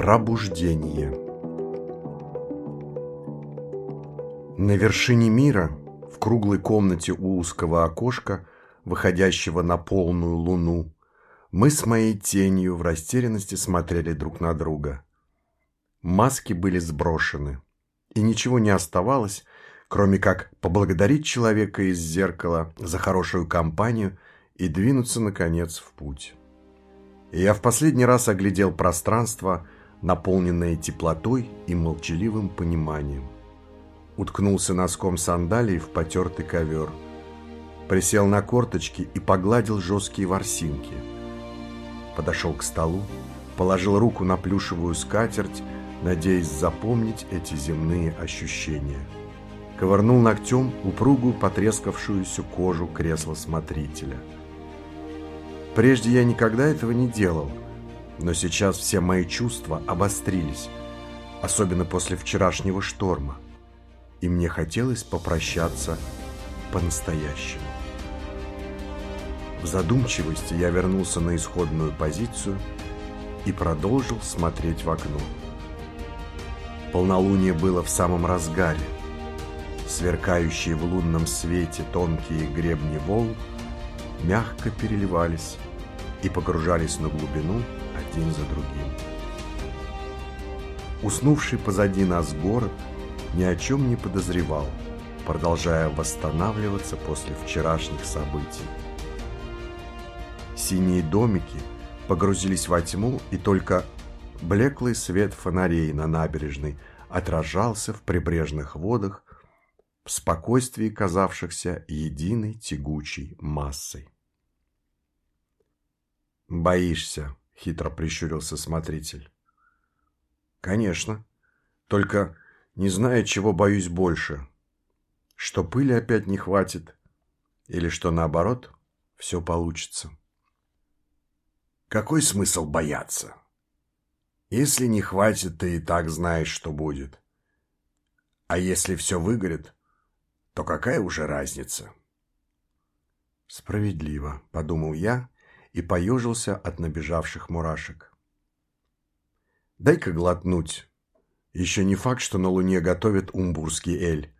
Пробуждение На вершине мира, в круглой комнате у узкого окошка, выходящего на полную луну, мы с моей тенью в растерянности смотрели друг на друга. Маски были сброшены, и ничего не оставалось, кроме как поблагодарить человека из зеркала за хорошую компанию и двинуться, наконец, в путь. И я в последний раз оглядел пространство, наполненное теплотой и молчаливым пониманием. Уткнулся носком сандалий в потертый ковер. Присел на корточки и погладил жесткие ворсинки. Подошел к столу, положил руку на плюшевую скатерть, надеясь запомнить эти земные ощущения. Ковырнул ногтем упругую потрескавшуюся кожу кресла смотрителя. Прежде я никогда этого не делал, но сейчас все мои чувства обострились, особенно после вчерашнего шторма, и мне хотелось попрощаться по-настоящему. В задумчивости я вернулся на исходную позицию и продолжил смотреть в окно. Полнолуние было в самом разгаре. Сверкающие в лунном свете тонкие гребни волн мягко переливались и погружались на глубину один за другим. Уснувший позади нас город ни о чем не подозревал, продолжая восстанавливаться после вчерашних событий. Синие домики погрузились во тьму, и только Блеклый свет фонарей на набережной отражался в прибрежных водах в спокойствии казавшихся единой тягучей массой. «Боишься?» — хитро прищурился смотритель. «Конечно. Только не знаю, чего боюсь больше. Что пыли опять не хватит, или что наоборот все получится». «Какой смысл бояться?» Если не хватит, ты и так знаешь, что будет. А если все выгорит, то какая уже разница? Справедливо, подумал я и поежился от набежавших мурашек. Дай-ка глотнуть. Еще не факт, что на Луне готовят умбурский эль.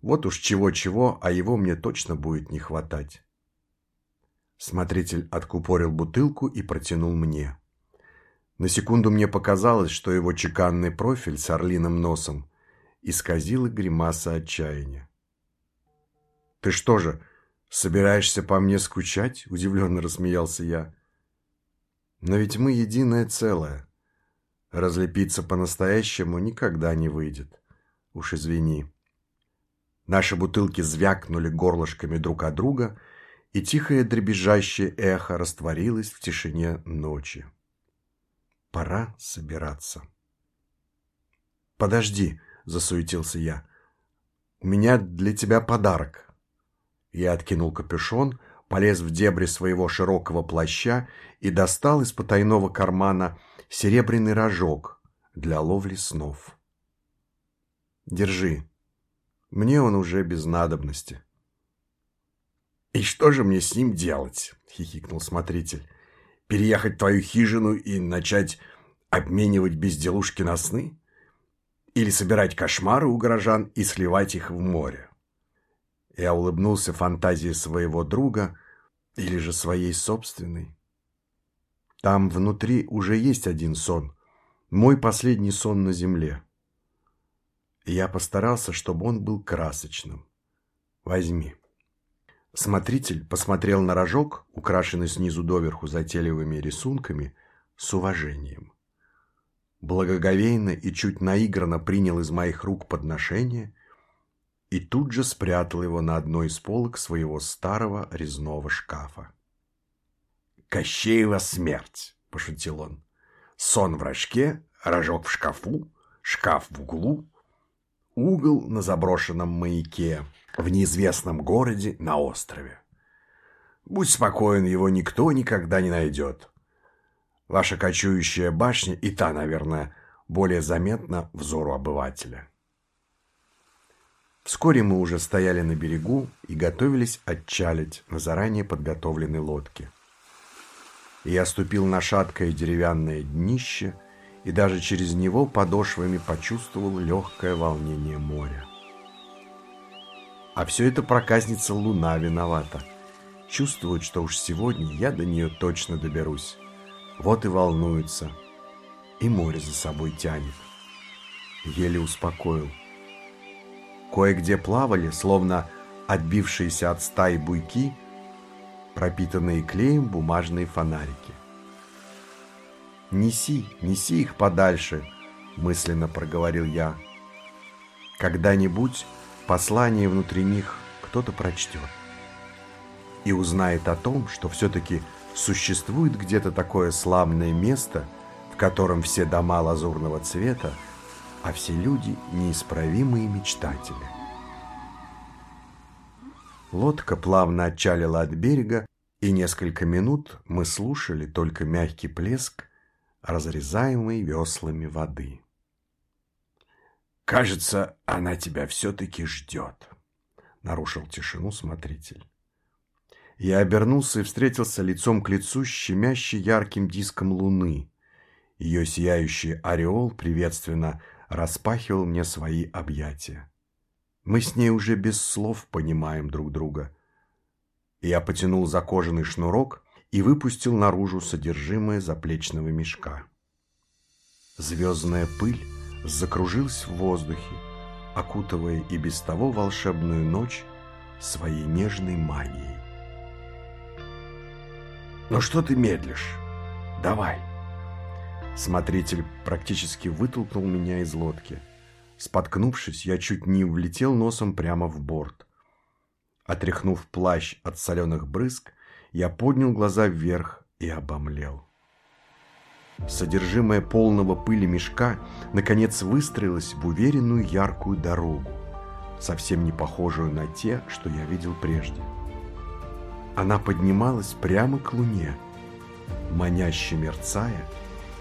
Вот уж чего-чего, а его мне точно будет не хватать. Смотритель откупорил бутылку и протянул мне. На секунду мне показалось, что его чеканный профиль с орлиным носом исказила гримаса отчаяния. «Ты что же, собираешься по мне скучать?» – удивленно рассмеялся я. «Но ведь мы единое целое. Разлепиться по-настоящему никогда не выйдет. Уж извини». Наши бутылки звякнули горлышками друг от друга, и тихое дребезжащее эхо растворилось в тишине ночи. Пора собираться. «Подожди», — засуетился я. «У меня для тебя подарок». Я откинул капюшон, полез в дебри своего широкого плаща и достал из потайного кармана серебряный рожок для ловли снов. «Держи. Мне он уже без надобности». «И что же мне с ним делать?» — хихикнул смотритель переехать в твою хижину и начать обменивать безделушки на сны? Или собирать кошмары у горожан и сливать их в море? Я улыбнулся фантазии своего друга или же своей собственной. Там внутри уже есть один сон. Мой последний сон на земле. Я постарался, чтобы он был красочным. Возьми. Смотритель посмотрел на рожок, украшенный снизу доверху затейливыми рисунками, с уважением. Благоговейно и чуть наигранно принял из моих рук подношение и тут же спрятал его на одной из полок своего старого резного шкафа. «Кощеева смерть!» – пошутил он. «Сон в рожке, рожок в шкафу, шкаф в углу, угол на заброшенном маяке» в неизвестном городе на острове. Будь спокоен, его никто никогда не найдет. Ваша кочующая башня и та, наверное, более заметна взору обывателя. Вскоре мы уже стояли на берегу и готовились отчалить на заранее подготовленной лодке. Я ступил на шаткое деревянное днище и даже через него подошвами почувствовал легкое волнение моря. А все это проказница Луна виновата. Чувствует, что уж сегодня я до нее точно доберусь. Вот и волнуется. И море за собой тянет. Еле успокоил. Кое-где плавали, словно отбившиеся от стаи буйки, пропитанные клеем бумажные фонарики. «Неси, неси их подальше», — мысленно проговорил я. «Когда-нибудь послание внутри них кто-то прочтет и узнает о том, что все-таки существует где-то такое славное место, в котором все дома лазурного цвета, а все люди – неисправимые мечтатели. Лодка плавно отчалила от берега, и несколько минут мы слушали только мягкий плеск, разрезаемый веслами воды. «Кажется, она тебя все-таки ждет», — нарушил тишину смотритель. Я обернулся и встретился лицом к лицу с щемящей ярким диском луны. Ее сияющий ореол приветственно распахивал мне свои объятия. Мы с ней уже без слов понимаем друг друга. Я потянул за кожаный шнурок и выпустил наружу содержимое заплечного мешка. Звездная пыль закружилась в воздухе, окутывая и без того волшебную ночь своей нежной магией. «Ну что ты медлишь? Давай!» Смотритель практически вытолкнул меня из лодки. Споткнувшись, я чуть не влетел носом прямо в борт. Отряхнув плащ от соленых брызг, я поднял глаза вверх и обомлел. Содержимое полного пыли мешка наконец выстроилось в уверенную яркую дорогу, совсем не похожую на те, что я видел прежде. Она поднималась прямо к луне, маняще мерцая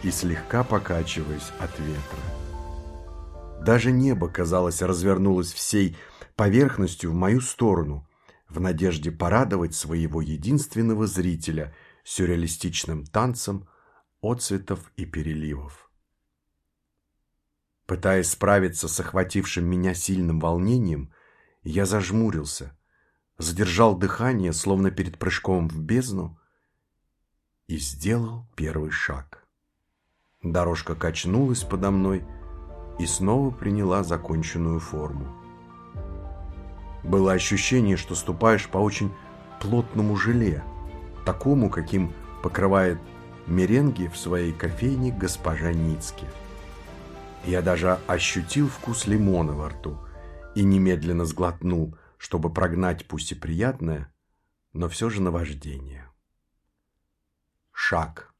и слегка покачиваясь от ветра. Даже небо, казалось, развернулось всей поверхностью в мою сторону, в надежде порадовать своего единственного зрителя сюрреалистичным танцем отцветов и переливов. Пытаясь справиться с охватившим меня сильным волнением, я зажмурился, задержал дыхание, словно перед прыжком в бездну, и сделал первый шаг. Дорожка качнулась подо мной и снова приняла законченную форму. Было ощущение, что ступаешь по очень плотному желе, такому, каким покрывает меренги в своей кофейне госпожа Ницки. Я даже ощутил вкус лимона во рту и немедленно сглотнул, чтобы прогнать пусть и приятное, но все же наваждение. Шаг.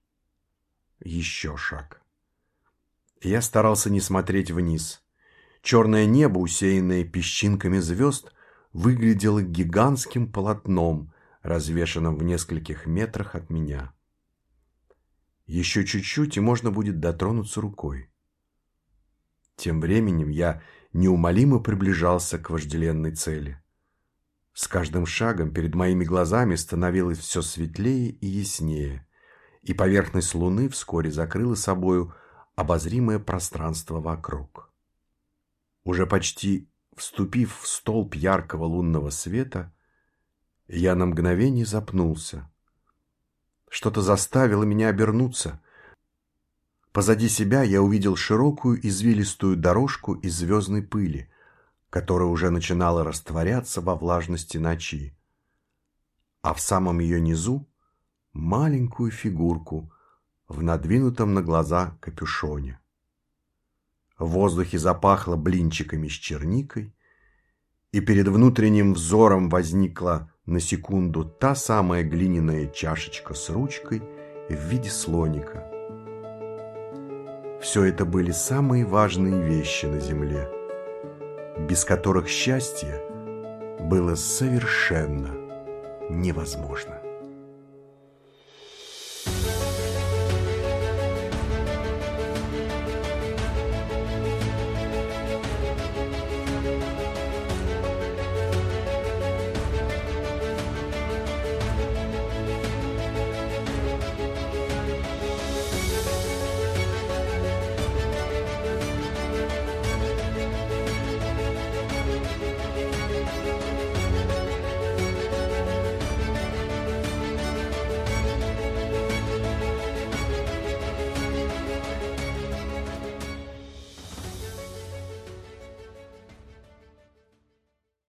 Еще шаг. Я старался не смотреть вниз. Черное небо, усеянное песчинками звезд, выглядело гигантским полотном, развешанным в нескольких метрах от меня. Еще чуть-чуть, и можно будет дотронуться рукой. Тем временем я неумолимо приближался к вожделенной цели. С каждым шагом перед моими глазами становилось все светлее и яснее, и поверхность луны вскоре закрыла собою обозримое пространство вокруг. Уже почти вступив в столб яркого лунного света, я на мгновение запнулся – что-то заставило меня обернуться. Позади себя я увидел широкую извилистую дорожку из звездной пыли, которая уже начинала растворяться во влажности ночи. А в самом ее низу маленькую фигурку в надвинутом на глаза капюшоне. В воздухе запахло блинчиками с черникой, и перед внутренним взором возникла на секунду та самая глиняная чашечка с ручкой в виде слоника. Все это были самые важные вещи на земле, без которых счастье было совершенно невозможно.